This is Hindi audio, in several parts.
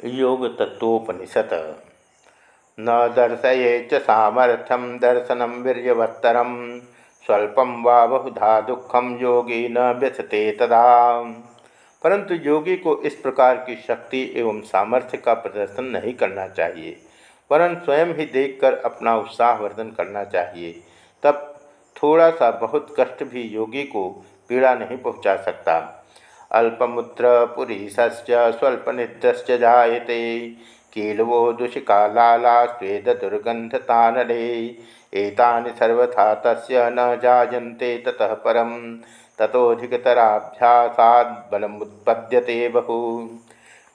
योग तत्वोपनिषद न दर्शये च सामर्थ्यम दर्शनम वीर्यवत्तरम स्वल्पम वा बहुधा दुखम योगी न व्यथते तदा। परंतु योगी को इस प्रकार की शक्ति एवं सामर्थ्य का प्रदर्शन नहीं करना चाहिए, वरन स्वयं ही देखकर अपना उत्साह वर्धन करना चाहिए। तब थोड़ा सा बहुत कष्ट भी योगी को पीड़ा नहीं पहुँचा सकता। अल्पमुत्र पुरीशस्य स्वल्पनिद्रश्च जायते। कीलवो दूषिका लाला स्वेद दुर्गंधतानले एतानि सर्वथा तस्य न जायन्ते ततः परं ततोधिकतराभ्यासाद बलमुत्पद्यते बहु।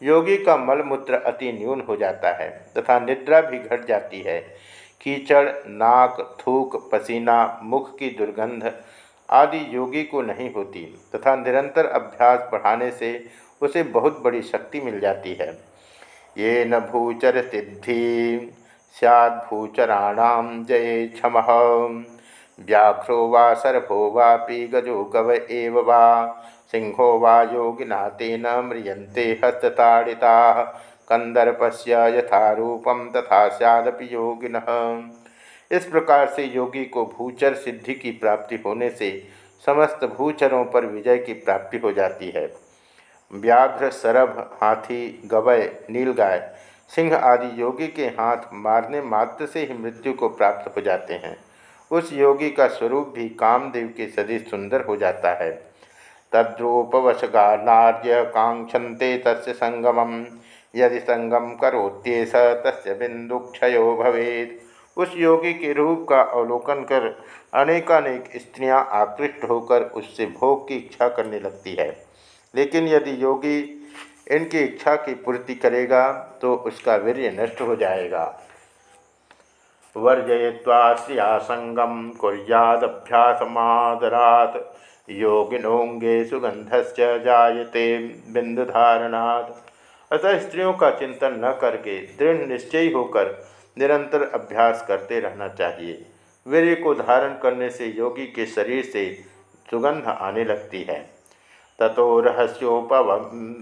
योगी का मलमूत्र अति न्यून हो जाता है तथा निद्रा भी घट जाती है। कीचड़, नाक, थूक, पसीना, मुख की दुर्गंध आदि योगी को नहीं होती तथा निरंतर अभ्यास बढ़ाने से उसे बहुत बड़ी शक्ति मिल जाती है। ये न भूचर सिद्धि सैदूचराणाम जय क्षम। व्याघ्रो वा सर्भो वापी गजो गव एव वा, सिंहो वा योगिना तेन म्रियंते हस्तताड़िता। कंदर्पस्य यथारूपम तथा सैदपि योगिनः। इस प्रकार से योगी को भूचर सिद्धि की प्राप्ति होने से समस्त भूचरों पर विजय की प्राप्ति हो जाती है। व्याघ्र, सरभ, हाथी गवय नीलगाय, सिंह आदि योगी के हाथ मारने मात्र से ही मृत्यु को प्राप्त हो जाते हैं। उस योगी का स्वरूप भी कामदेव के सदिश सुंदर हो जाता है। तद्रूपवशगार्य कांक्षते तस् संगम यदि संगम करोत्येस तस् बिंदुक्षयो भवेद उस योगी के रूप का अवलोकन कर अनेकानेक स्त्रियाँ आकृष्ट होकर उससे भोग की इच्छा करने लगती है। लेकिन यदि योगी इनकी इच्छा की पूर्ति करेगा तो उसका वीर्य नष्ट हो जाएगा। वर्जय्वा संगम कुर्यादभ्यासमादरात, योगिनोंगे सुगंधस्य जायते बिंदुधारणात् अतः स्त्रियों का चिंतन न करके दृढ़ निश्चय होकर निरंतर अभ्यास करते रहना चाहिए। वीर्य को धारण करने से योगी के शरीर से सुगंध आने लगती है। ततो रहस्योपाविष्ट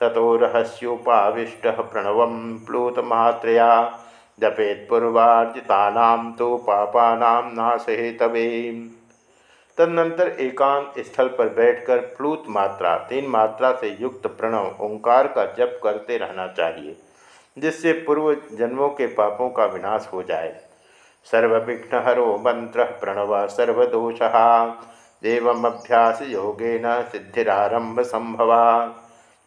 ततो रहस्योपाविष्ट प्रणव प्लूतमात्रया, जपेत पूर्वार्जिता तो पापा नाशे तवे तदनंतर एकांत स्थल पर बैठकर प्लूत मात्रा, तीन मात्रा से युक्त प्रणव, ओंकार का जप करते रहना चाहिए। जिससे पूर्व जन्मों के पापों का विनाश हो जाए। सर्वविघ्नहरो मंत्र प्रणव सर्वदोष। देवमभ्यास न सिद्धिरारंभ संभवा।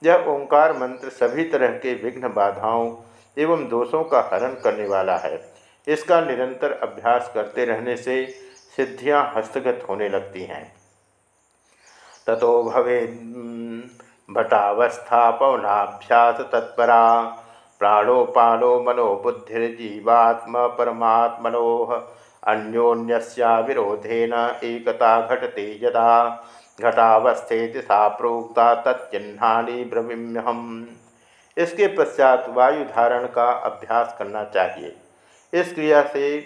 यह ओंकार मंत्र सभी तरह के विघ्न बाधाओं एवं दोषों का हरण करने वाला है। इसका निरंतर अभ्यास करते रहने से सिद्धियाँ हस्तगत होने लगती हैं। ततो भवे भटावस्था पवनाभ्यास तत्परा। प्राणोपानो मनो बुद्धिर्जीवात्म परमात्मनो अन्योन्यस्या विरोधेन एकता घटते यदा घटावस्थेति सा प्रोक्ता तच्चिन्हानि ब्रवीम्यहम। इसके पश्चात वायु धारण का अभ्यास करना चाहिए। इस क्रिया से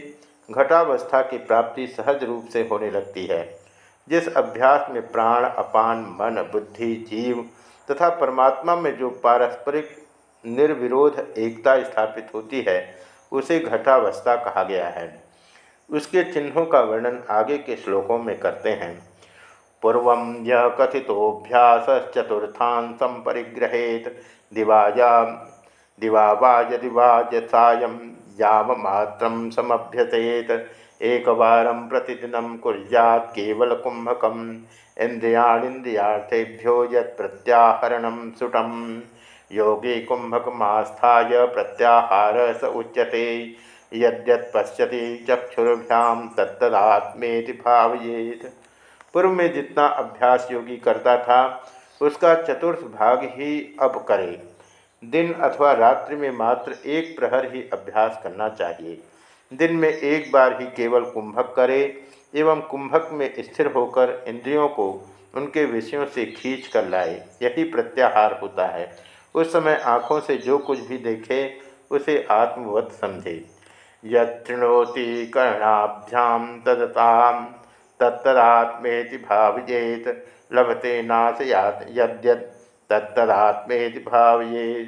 घटावस्था की प्राप्ति सहज रूप से होने लगती है। जिस अभ्यास में प्राण, अपान, मन, बुद्धि, जीव तथा परमात्मा में जो पारस्परिक निर्विरोध एकता स्थापित होती है, उसे घटावस्था कहा गया है। उसके चिन्हों का वर्णन आगे के श्लोकों में करते हैं। पूर्व यह कथितोभ्यास चतुर्थान संपरिग्रहेत, दिवाजा, दिवावाज दिवाज सायं, यावमात्र समभ्यसेत। प्रतिदिन कुर्यात् केवल कुंभकम इंद्रियाणींद्रियार्थेभ्यो यत् प्रत्याहरण सुटम। योगी कुंभकमास्थाय प्रत्याहार स उच्यते। यद्यत् पश्यति चक्षुर्भ्याम तत्तदात्मेति भावयेत। पूर्व में जितना अभ्यास योगी करता था, उसका चतुर्थ भाग ही अब करे। दिन अथवा रात्रि में मात्र एक प्रहर ही अभ्यास करना चाहिए। दिन में एक बार ही केवल कुंभक करे, एवं कुंभक में स्थिर होकर इंद्रियों को उनके विषयों से खींच कर लाए, यही प्रत्याहार होता है। उस समय आँखों से जो कुछ भी देखे, उसे आत्मवत समझे। यृणोति कर्णाभ्याम तदताम तत्तदात्मेति भावजेत, लभते नाशयात यद्यत तत्तदात्मेति भावये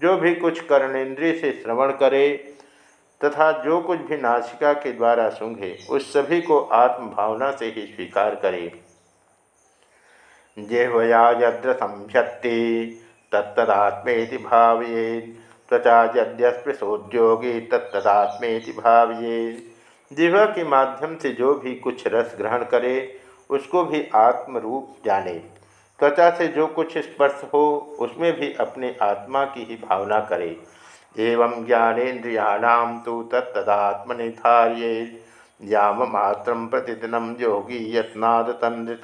जो भी कुछ कर्णेन्द्रिय से श्रवण करे, तथा जो कुछ भी नासिका के द्वारा सूंघे, उस सभी को आत्म भावना से ही स्वीकार करे। जेहवया यद्र संशक्ति तत्तदात्मेति भावये त्वचा यद्यस्पृशोद्योगी तत्तदात्मेति भावये जिह्वा के माध्यम से जो भी कुछ रस ग्रहण करे, उसको भी आत्म रूप जाने। त्वचा से जो कुछ स्पर्श हो, उसमें भी अपने आत्मा की ही भावना करे। एवं ज्ञानेन्द्रियाणाम तो तत्तदात्मनिधार्ये याममात्र प्रतिदिनम योगी यत्नाद तंद्रित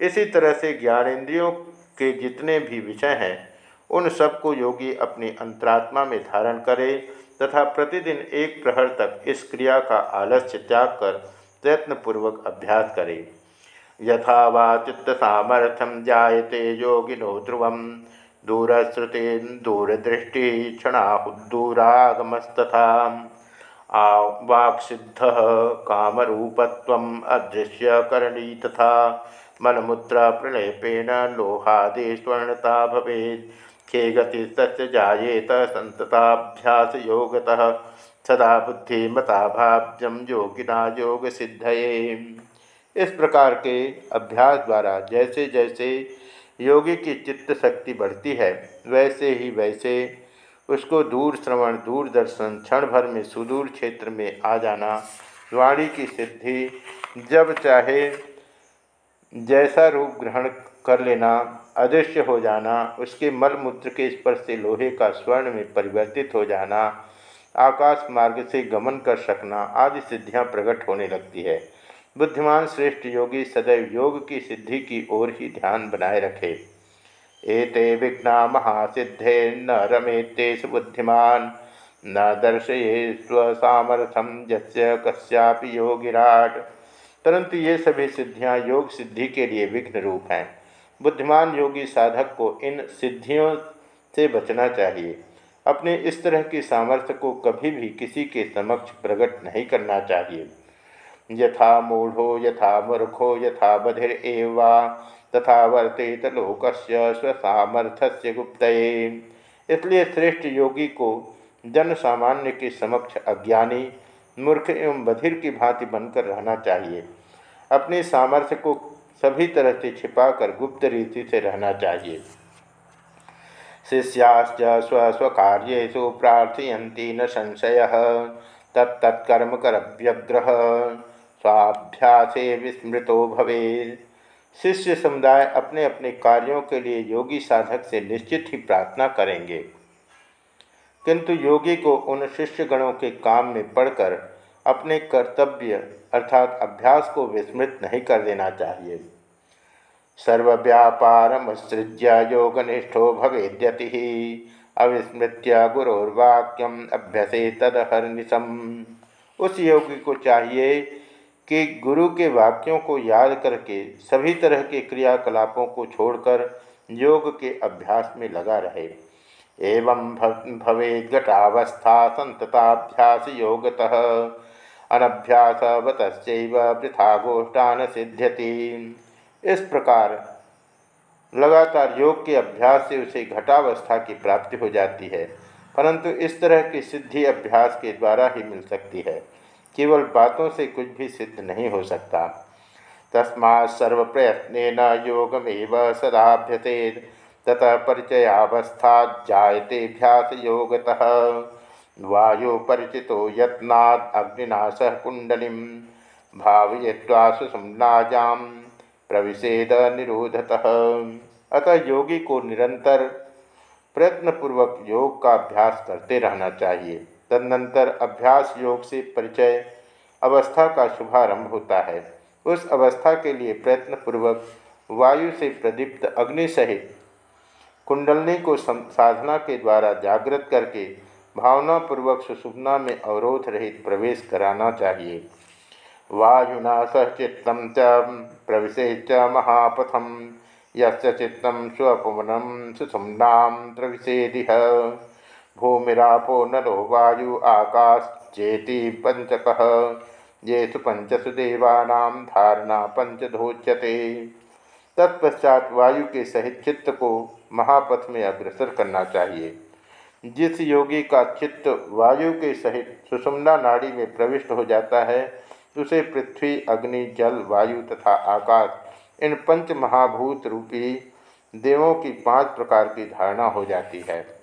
इसी तरह से ज्ञानेन्द्रियों के जितने भी विषय हैं, उन सबको योगी अपनी अंतरात्मा में धारण करे तथा प्रतिदिन एक प्रहर तक इस क्रिया का आलस्य त्याग कर प्रयत्नपूर्वक अभ्यास करे। यथा वा चित्त सामर्थ्यम जायते योगिनो ध्रुव दूरश्रुतेन दूरदृष्टि क्षणाहुदूरागमस्तथा वाक्सिद्ध कामरूपत्वम् अदृश्यकरणी तथा मलमूत्र प्रलेपेन लोहादि स्वर्णता भवेत्। खे गति तस्य जायेत योगतः सदा बुद्धिमता भाव्यम योगिना योग सिद्धये इस प्रकार के अभ्यास द्वारा जैसे जैसे योगी की चित्त शक्ति बढ़ती है, वैसे ही वैसे उसको दूर श्रवण, दूरदर्शन, क्षण भर में सुदूर क्षेत्र में आ जाना, वाणी की सिद्धि जब चाहे जैसा रूप ग्रहण कर लेना, अदृश्य हो जाना, उसके मल मूत्र के स्पर्श से लोहे का स्वर्ण में परिवर्तित हो जाना, आकाश मार्ग से गमन कर सकना आदि सिद्धियाँ प्रकट होने लगती है। बुद्धिमान श्रेष्ठ योगी सदैव योग की सिद्धि की ओर ही ध्यान बनाए रखे। एते विघ्ना महासिद्धे न रमेतेषु बुद्धिमान, न दर्शये स्वसामर्थ्यम जस्य कस्यापि योगिराट। परंतु ये सभी सिद्धियाँ योग सिद्धि के लिए विघ्न रूप हैं। बुद्धिमान योगी साधक को इन सिद्धियों से बचना चाहिए। अपने इस तरह की सामर्थ्य को कभी भी किसी के समक्ष प्रकट नहीं करना चाहिए। यथा मूढ़ो, यथा मूर्खो, यथा बधिर एवा, तथा वर्तेत लोकस्य स्वसामर्थ्य गुप्त इसलिए श्रेष्ठ योगी को जन सामान्य के समक्ष अज्ञानी मूर्ख एवं बधिर की भांति बनकर रहना चाहिए। अपने सामर्थ्य को सभी तरह से छिपाकर गुप्त रीति से रहना चाहिए। शिष्याश्च स्वस्वकार्यु प्रार्थयती न संशय तत्तत्कर्म करव्यग्रह, स्वाभ्यासे विस्मृतो भवे शिष्य समुदाय अपने अपने कार्यों के लिए योगी साधक से निश्चित ही प्रार्थना करेंगे। किंतु योगी को उन शिष्य गणों के काम में पढ़कर अपने कर्तव्य अर्थात अभ्यास को विस्मृत नहीं कर देना चाहिए। सर्वव्यापारमसृज्य योगनिष्ठो भवेद्यति। अविस्मृत्य गुरोर्वाक्यम अभ्यसे तदहर्निशम उस योगी को चाहिए कि गुरु के वाक्यों को याद करके सभी तरह के क्रियाकलापों को छोड़कर योग के अभ्यास में लगा रहे। एवं भवेद घटावस्था संतताभ्यास योगतः। अनभ्यासवत वृथा गोष्ठा न सिद्ध्यति। इस प्रकार लगातार योग के अभ्यास से उसे घटावस्था की प्राप्ति हो जाती है, परंतु इस तरह की सिद्धि अभ्यास के द्वारा ही मिल सकती है। केवल बातों से कुछ भी सिद्ध नहीं हो सकता। तस्मा सर्व प्रयत्न योगमेव सदाभ्यते। ततः परिचयावस्था जायतेभ्यास योगतः वायु परिचितो यत्नाद अग्निनाश कुंडली भावय्वासु सुमनाजाम प्रविषेद निरोधतः। अतः योगी को निरंतर प्रयत्नपूर्वक योग का अभ्यास करते रहना चाहिए। तदनंतर अभ्यास योग से परिचय अवस्था का शुभारंभ होता है। उस अवस्था के लिए प्रयत्नपूर्वक वायु से प्रदीप्त अग्नि सहित कुंडलनी को साधना के द्वारा जागृत करके भावनापूर्वक सुषुप्ना में अवरोध रहित प्रवेश कराना चाहिए। वायुना सह चित्त प्रविशे च महापथम यित्त स्वपवनम सुषुम्ना प्रविशेदिह। भूमिरापो नलो वायु आकाश चेती पंचक ये पंचसु देवानां धारणा पंचधोच्यते तत्पश्चात वायु के सहित चित्त को महापथ में अग्रसर करना चाहिए। जिस योगी का चित्त वायु के सहित सुषुम्ना नाड़ी में प्रविष्ट हो जाता है, उसे पृथ्वी, अग्नि, जल, वायु तथा आकाश, इन पंच महाभूत रूपी देवों की पाँच प्रकार की धारणा हो जाती है।